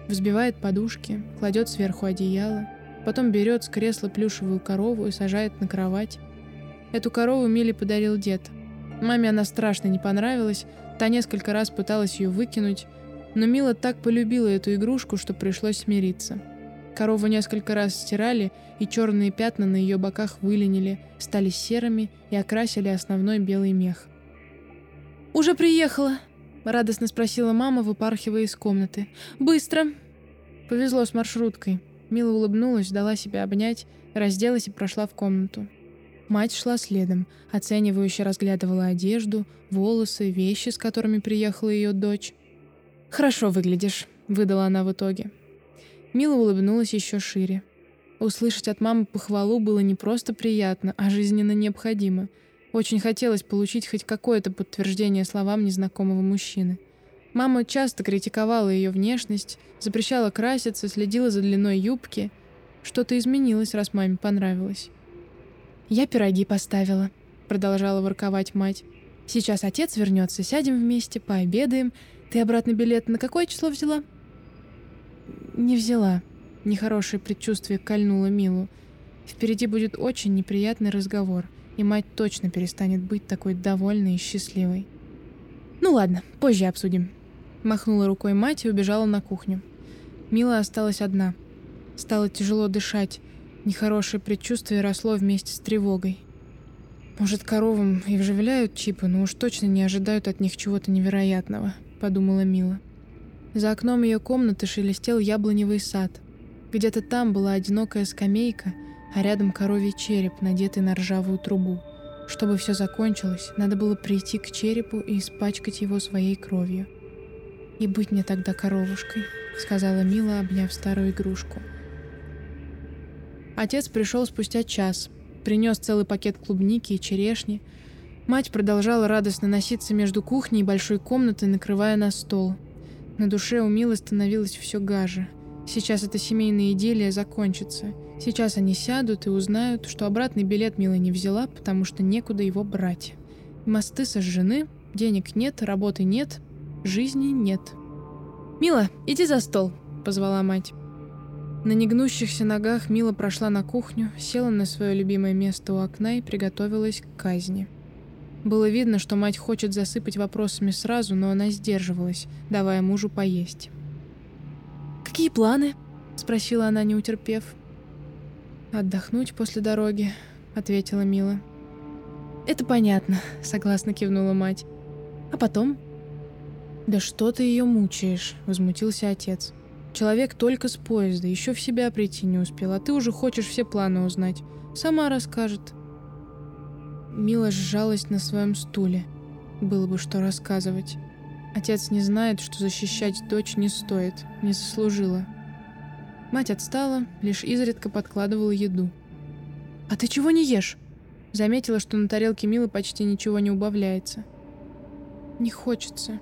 Взбивает подушки, кладет сверху одеяло, потом берет с кресла плюшевую корову и сажает на кровать. Эту корову Миле подарил дед. Маме она страшно не понравилась, та несколько раз пыталась ее выкинуть, но Мила так полюбила эту игрушку, что пришлось смириться. Корову несколько раз стирали, и черные пятна на ее боках выленили, стали серыми и окрасили основной белый мех. «Уже приехала!» — радостно спросила мама, выпархивая из комнаты. «Быстро!» Повезло с маршруткой. Мила улыбнулась, дала себя обнять, разделась и прошла в комнату. Мать шла следом, оценивающе разглядывала одежду, волосы, вещи, с которыми приехала ее дочь. «Хорошо выглядишь», — выдала она в итоге. Мила улыбнулась еще шире. Услышать от мамы похвалу было не просто приятно, а жизненно необходимо. Очень хотелось получить хоть какое-то подтверждение словам незнакомого мужчины. Мама часто критиковала ее внешность, запрещала краситься, следила за длиной юбки. Что-то изменилось, раз маме понравилось. «Я пироги поставила», — продолжала ворковать мать. «Сейчас отец вернется, сядем вместе, пообедаем. Ты обратный билет на какое число взяла?» Не взяла. Нехорошее предчувствие кольнуло Милу. Впереди будет очень неприятный разговор, и мать точно перестанет быть такой довольной и счастливой. «Ну ладно, позже обсудим». Махнула рукой мать и убежала на кухню. Мила осталась одна. Стало тяжело дышать. Нехорошее предчувствие росло вместе с тревогой. «Может, коровам и вживляют чипы, но уж точно не ожидают от них чего-то невероятного», — подумала Мила. За окном ее комнаты шелестел яблоневый сад. Где-то там была одинокая скамейка, а рядом коровий череп, надетый на ржавую трубу. Чтобы все закончилось, надо было прийти к черепу и испачкать его своей кровью. «И быть мне тогда коровушкой», — сказала Мила, обняв старую игрушку. Отец пришел спустя час, принес целый пакет клубники и черешни. Мать продолжала радостно носиться между кухней и большой комнатой, накрывая на стол. На душе у Милы становилось все гаже. Сейчас эта семейная идиллия закончится. Сейчас они сядут и узнают, что обратный билет Мила не взяла, потому что некуда его брать. Мосты сожжены, денег нет, работы нет, жизни нет. «Мила, иди за стол», — позвала мать. На негнущихся ногах Мила прошла на кухню, села на свое любимое место у окна и приготовилась к казни. Было видно, что мать хочет засыпать вопросами сразу, но она сдерживалась, давая мужу поесть. «Какие планы?» — спросила она, не утерпев. «Отдохнуть после дороги», — ответила Мила. «Это понятно», — согласно кивнула мать. «А потом?» «Да что ты ее мучаешь?» — возмутился отец. «Человек только с поезда, еще в себя прийти не успел, а ты уже хочешь все планы узнать. Сама расскажет». Мила сжалась на своем стуле. Было бы что рассказывать. Отец не знает, что защищать дочь не стоит, не заслужила. Мать отстала, лишь изредка подкладывала еду. «А ты чего не ешь?» Заметила, что на тарелке Милы почти ничего не убавляется. «Не хочется.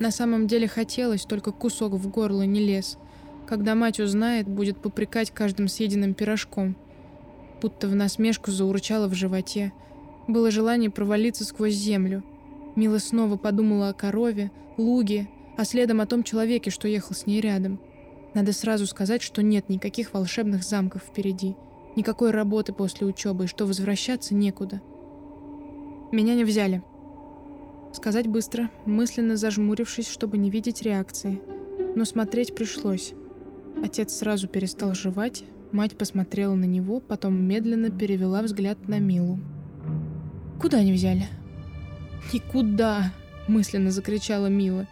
На самом деле хотелось, только кусок в горло не лез. Когда мать узнает, будет попрекать каждым съеденным пирожком. Будто в насмешку заурчала в животе – было желание провалиться сквозь землю. Мила снова подумала о корове, луге, а следом о том человеке, что ехал с ней рядом. Надо сразу сказать, что нет никаких волшебных замков впереди, никакой работы после учебы, и что возвращаться некуда. Меня не взяли. Сказать быстро, мысленно зажмурившись, чтобы не видеть реакции. Но смотреть пришлось. Отец сразу перестал жевать, мать посмотрела на него, потом медленно перевела взгляд на Милу. Куда не взяли? Никуда, мысленно закричала Мила.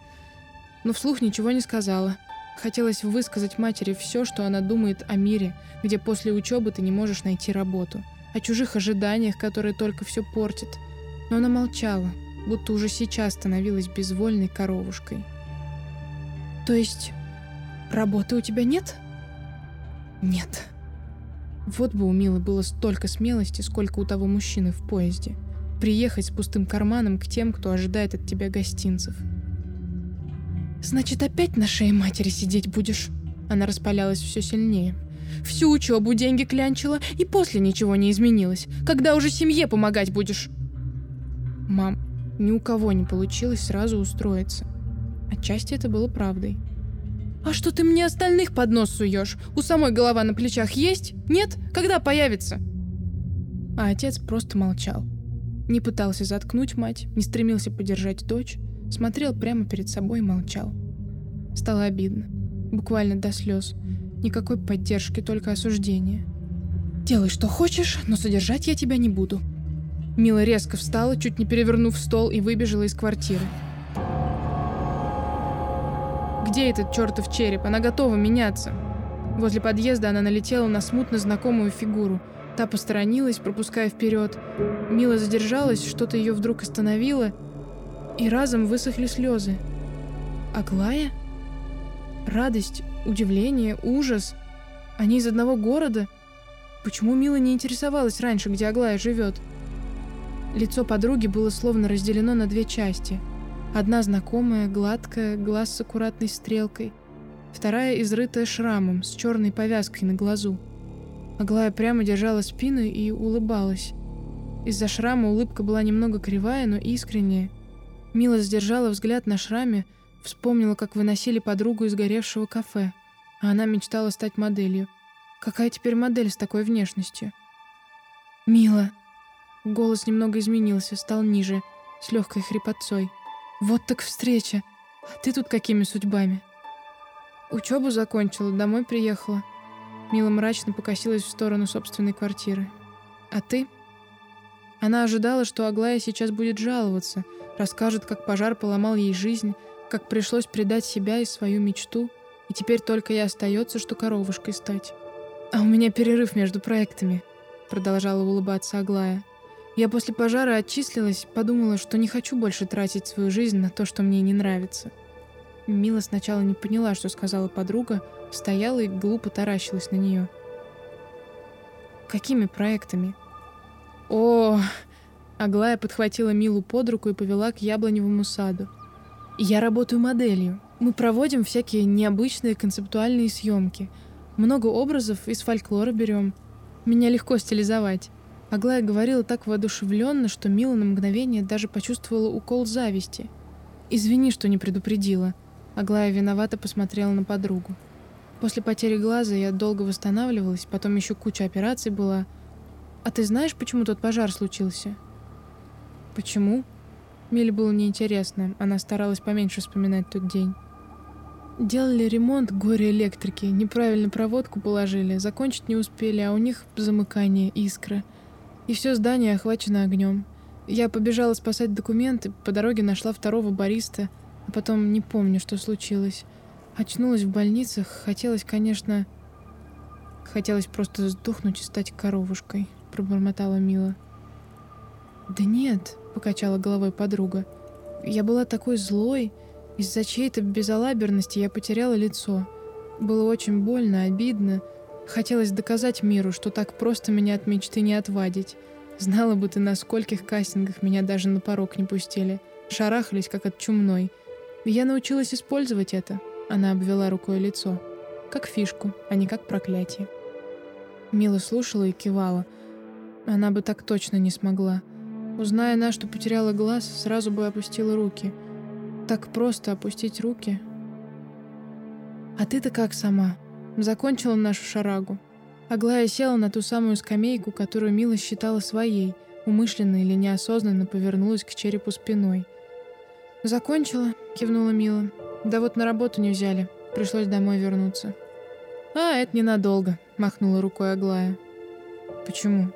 Но вслух ничего не сказала. Хотелось высказать матери все, что она думает о мире, где после учебы ты не можешь найти работу, о чужих ожиданиях, которые только все портят. Но она молчала, будто уже сейчас становилась безвольной коровушкой. «То есть работы у тебя нет?» «Нет». Вот бы у Милы было столько смелости, сколько у того мужчины в поезде. Приехать с пустым карманом к тем, кто ожидает от тебя гостинцев. «Значит, опять на шее матери сидеть будешь?» Она распалялась все сильнее. Всю учебу деньги клянчила, и после ничего не изменилось. Когда уже семье помогать будешь? Мам, ни у кого не получилось сразу устроиться. Отчасти это было правдой. «А что ты мне остальных под нос суешь? У самой голова на плечах есть? Нет? Когда появится?» А отец просто молчал. Не пытался заткнуть мать, не стремился поддержать дочь, смотрел прямо перед собой и молчал. Стало обидно. Буквально до слез. Никакой поддержки, только осуждение. «Делай, что хочешь, но содержать я тебя не буду». Мила резко встала, чуть не перевернув стол, и выбежала из квартиры. «Где этот чертов череп? Она готова меняться!» Возле подъезда она налетела на смутно знакомую фигуру. Та посторонилась, пропуская вперед. Мила задержалась, что-то ее вдруг остановило, и разом высохли слезы. «Аглая?» Радость, удивление, ужас. Они из одного города? Почему Мила не интересовалась раньше, где Аглая живет? Лицо подруги было словно разделено на две части. Одна знакомая, гладкая, глаз с аккуратной стрелкой. Вторая изрытая шрамом, с черной повязкой на глазу. Аглая прямо держала спину и улыбалась. Из-за шрама улыбка была немного кривая, но искренняя. Мила задержала взгляд на шраме, Вспомнила, как выносили подругу из горевшего кафе, а она мечтала стать моделью. Какая теперь модель с такой внешностью? «Мила!» Голос немного изменился, стал ниже, с легкой хрипотцой. «Вот так встреча! А ты тут какими судьбами?» Учебу закончила, домой приехала. Мила мрачно покосилась в сторону собственной квартиры. «А ты?» Она ожидала, что Аглая сейчас будет жаловаться, расскажет, как пожар поломал ей жизнь, как пришлось предать себя и свою мечту, и теперь только и остается, что коровушкой стать. «А у меня перерыв между проектами», — продолжала улыбаться Аглая. «Я после пожара отчислилась, подумала, что не хочу больше тратить свою жизнь на то, что мне не нравится». Мила сначала не поняла, что сказала подруга, стояла и глупо таращилась на нее. «Какими проектами?» «О!» Аглая подхватила Милу под руку и повела к яблоневому саду. Я работаю моделью. Мы проводим всякие необычные концептуальные съемки. Много образов из фольклора берем. Меня легко стилизовать. Аглая говорила так воодушевленно, что Мила на мгновение даже почувствовала укол зависти. «Извини, что не предупредила». Аглая виновато посмотрела на подругу. После потери глаза я долго восстанавливалась, потом еще куча операций была. А ты знаешь, почему тот пожар случился? Почему? Миле было неинтересно, она старалась поменьше вспоминать тот день. Делали ремонт горе-электрики, неправильно проводку положили, закончить не успели, а у них замыкание, искра. И все здание охвачено огнем. Я побежала спасать документы, по дороге нашла второго бариста, а потом не помню, что случилось. Очнулась в больницах, хотелось, конечно... Хотелось просто сдохнуть и стать коровушкой, пробормотала Мила. Да нет, — покачала головой подруга. «Я была такой злой. Из-за чьей-то безалаберности я потеряла лицо. Было очень больно, обидно. Хотелось доказать миру, что так просто меня от мечты не отвадить. Знала бы ты, на скольких кастингах меня даже на порог не пустили. Шарахались, как от чумной. Я научилась использовать это». Она обвела рукой лицо. Как фишку, а не как проклятие. Мила слушала и кивала. Она бы так точно не смогла. Узная она, что потеряла глаз, сразу бы опустила руки. Так просто опустить руки. А ты-то как сама? Закончила нашу шарагу. Аглая села на ту самую скамейку, которую Мила считала своей, умышленно или неосознанно повернулась к черепу спиной. «Закончила», — кивнула Мила. «Да вот на работу не взяли. Пришлось домой вернуться». «А, это ненадолго», — махнула рукой Аглая. «Почему?»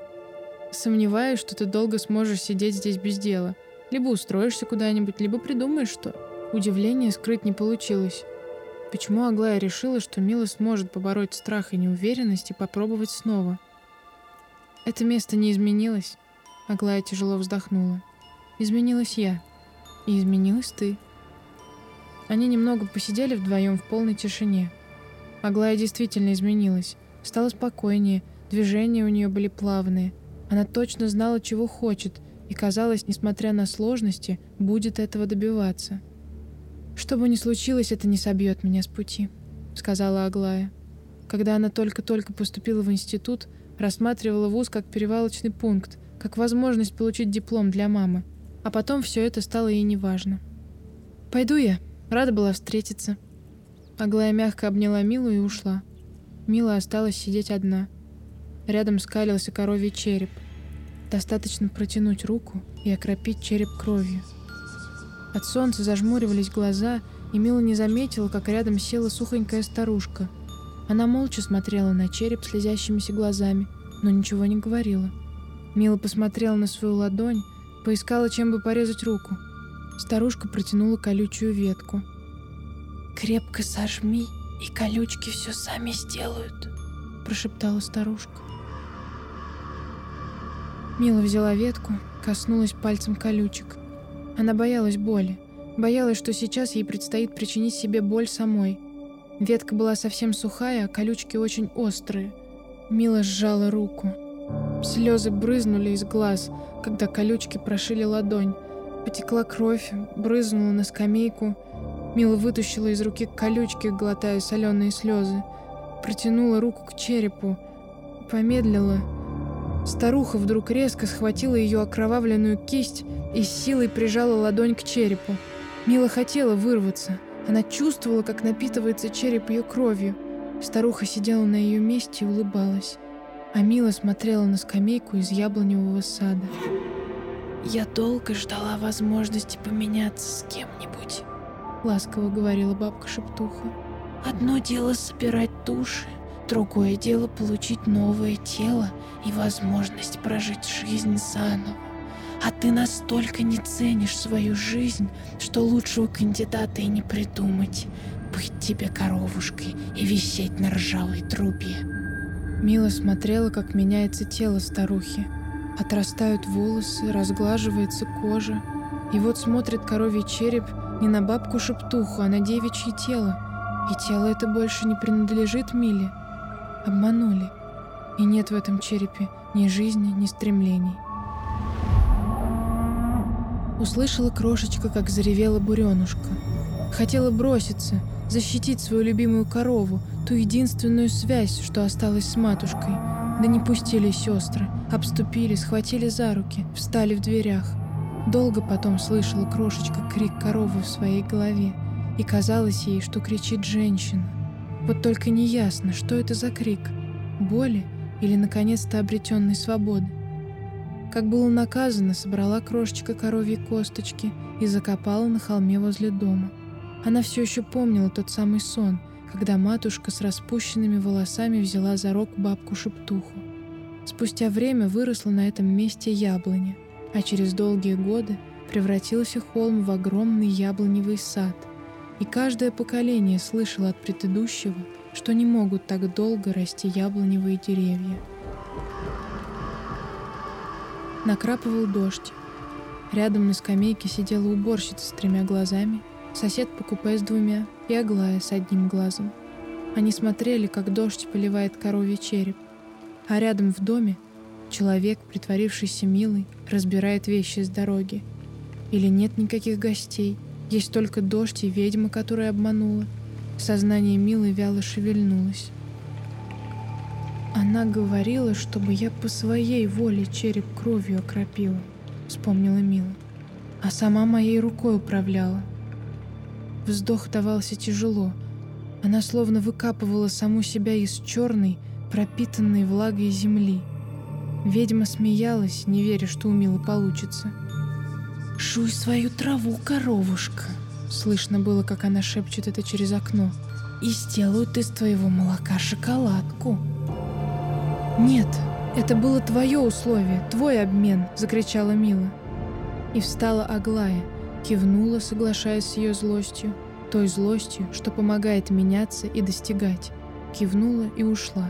Сомневаюсь, что ты долго сможешь сидеть здесь без дела. Либо устроишься куда-нибудь, либо придумаешь что. Удивление скрыть не получилось. Почему Аглая решила, что Мила сможет побороть страх и неуверенность и попробовать снова? Это место не изменилось. Аглая тяжело вздохнула. Изменилась я. И изменилась ты. Они немного посидели вдвоем в полной тишине. Аглая действительно изменилась. Стала спокойнее, движения у нее были плавные. Она точно знала, чего хочет, и казалось, несмотря на сложности, будет этого добиваться. «Что бы ни случилось, это не собьет меня с пути», — сказала Аглая. Когда она только-только поступила в институт, рассматривала вуз как перевалочный пункт, как возможность получить диплом для мамы. А потом все это стало ей неважно. «Пойду я. Рада была встретиться». Аглая мягко обняла Милу и ушла. Мила осталась сидеть одна. Рядом скалился коровий череп. Достаточно протянуть руку и окропить череп кровью. От солнца зажмуривались глаза, и Мила не заметила, как рядом села сухонькая старушка. Она молча смотрела на череп слезящимися глазами, но ничего не говорила. Мила посмотрела на свою ладонь, поискала, чем бы порезать руку. Старушка протянула колючую ветку. «Крепко сожми, и колючки все сами сделают», — прошептала старушка. Мила взяла ветку, коснулась пальцем колючек. Она боялась боли, боялась, что сейчас ей предстоит причинить себе боль самой. Ветка была совсем сухая, а колючки очень острые. Мила сжала руку. Слезы брызнули из глаз, когда колючки прошили ладонь. Потекла кровь, брызнула на скамейку. Мила вытащила из руки колючки, глотая соленые слезы. Протянула руку к черепу. Помедлила. Старуха вдруг резко схватила ее окровавленную кисть и с силой прижала ладонь к черепу. Мила хотела вырваться. Она чувствовала, как напитывается череп ее кровью. Старуха сидела на ее месте и улыбалась. А Мила смотрела на скамейку из яблоневого сада. «Я долго ждала возможности поменяться с кем-нибудь», — ласково говорила бабка-шептуха. «Одно дело собирать души, другое дело получить новое тело и возможность прожить жизнь заново. А ты настолько не ценишь свою жизнь, что лучшего кандидата и не придумать. Быть тебе коровушкой и висеть на ржавой трубе». Мила смотрела, как меняется тело старухи. Отрастают волосы, разглаживается кожа. И вот смотрит коровий череп не на бабку-шептуху, а на девичье тело. И тело это больше не принадлежит Миле. Обманули. И нет в этом черепе ни жизни, ни стремлений. Услышала крошечка, как заревела буренушка. Хотела броситься, защитить свою любимую корову, ту единственную связь, что осталась с матушкой. Да не пустили сестры, обступили, схватили за руки, встали в дверях. Долго потом слышала крошечка крик коровы в своей голове, и казалось ей, что кричит женщина. Вот только неясно, что это за крик — боли или, наконец-то, обретенной свободы. Как было наказано, собрала крошечка коровьи косточки и закопала на холме возле дома. Она все еще помнила тот самый сон — когда матушка с распущенными волосами взяла за рог бабку-шептуху. Спустя время выросла на этом месте яблоня, а через долгие годы превратился холм в огромный яблоневый сад. И каждое поколение слышало от предыдущего, что не могут так долго расти яблоневые деревья. Накрапывал дождь. Рядом на скамейке сидела уборщица с тремя глазами – сосед по купе с двумя и Аглая с одним глазом. Они смотрели, как дождь поливает коровий череп, а рядом в доме человек, притворившийся милой, разбирает вещи с дороги. Или нет никаких гостей, есть только дождь и ведьма, которая обманула. Сознание Милы вяло шевельнулось. Она говорила, чтобы я по своей воле череп кровью окропила, вспомнила Мила. А сама моей рукой управляла, Вздох давался тяжело. Она словно выкапывала саму себя из черной, пропитанной влагой земли. Ведьма смеялась, не веря, что у Милы получится. «Жуй свою траву, коровушка!» Слышно было, как она шепчет это через окно. «И сделают из твоего молока шоколадку!» «Нет, это было твое условие, твой обмен!» — закричала Мила. И встала Аглая, Кивнула, соглашаясь с ее злостью, той злостью, что помогает меняться и достигать. Кивнула и ушла.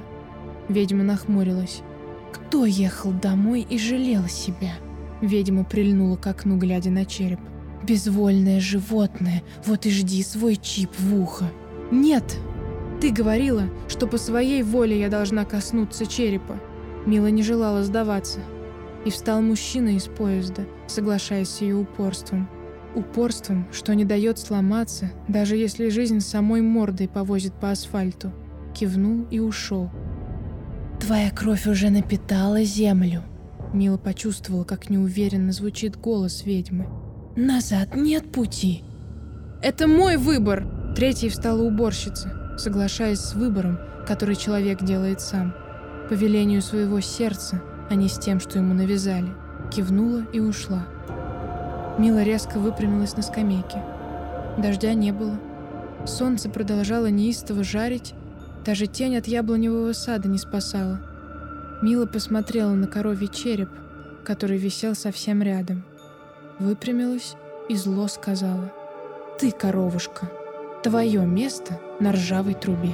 Ведьма нахмурилась. «Кто ехал домой и жалел себя?» Ведьма прильнула к окну, глядя на череп. Безвольное животное, вот и жди свой чип в ухо. Нет! Ты говорила, что по своей воле я должна коснуться черепа. Мила не желала сдаваться. И встал мужчина из поезда, соглашаясь с ее упорством. Упорством, что не дает сломаться, даже если жизнь самой мордой повозит по асфальту. Кивнул и ушел. Твоя кровь уже напитала землю. Мила почувствовала, как неуверенно звучит голос ведьмы. Назад нет пути. Это мой выбор! Третьей встала уборщица, соглашаясь с выбором, который человек делает сам. По велению своего сердца, а не с тем, что ему навязали. Кивнула и ушла. Мила резко выпрямилась на скамейке. Дождя не было. Солнце продолжало неистово жарить, даже тень от яблоневого сада не спасала. Мила посмотрела на коровий череп, который висел совсем рядом. Выпрямилась и зло сказала. «Ты, коровушка, твое место на ржавой трубе».